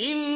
إن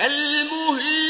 كالمهل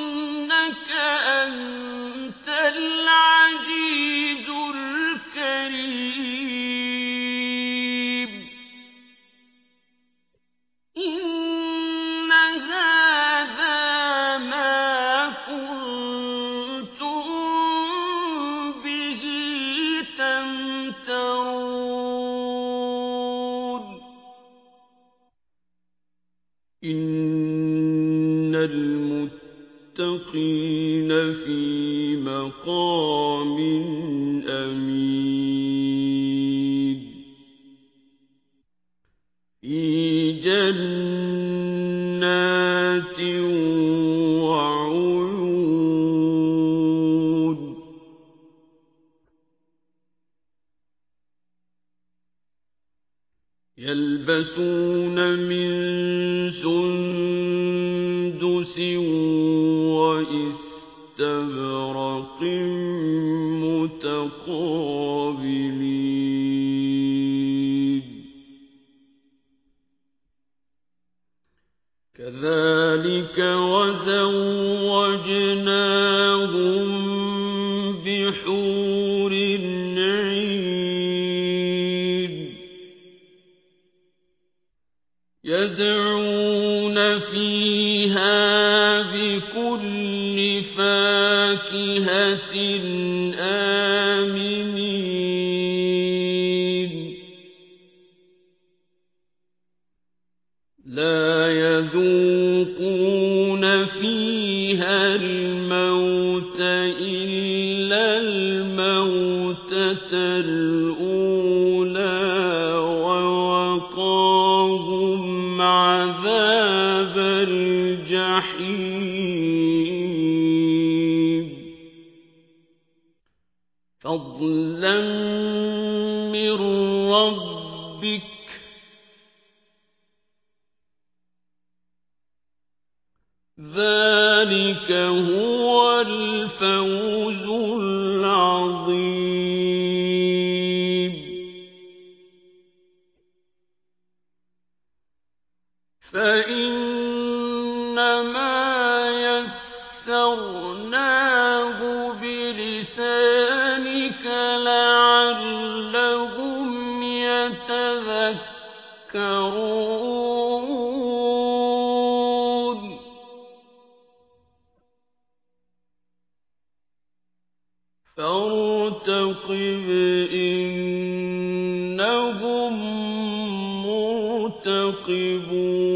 إن المتقين في مقام أمين في جنات وعيون يلبسون من متقابلين كذلك وزوجناهم بحور عين يدعون فيها بكل فاكهة آمنين فيها الموت إلا الموتة الأولى ووقاهم عذاب الجحيم. فضلا من ربك ذلك هو الفوز العظيم. فإنما فارتقب إنهم مُرْتَقِبُونَ.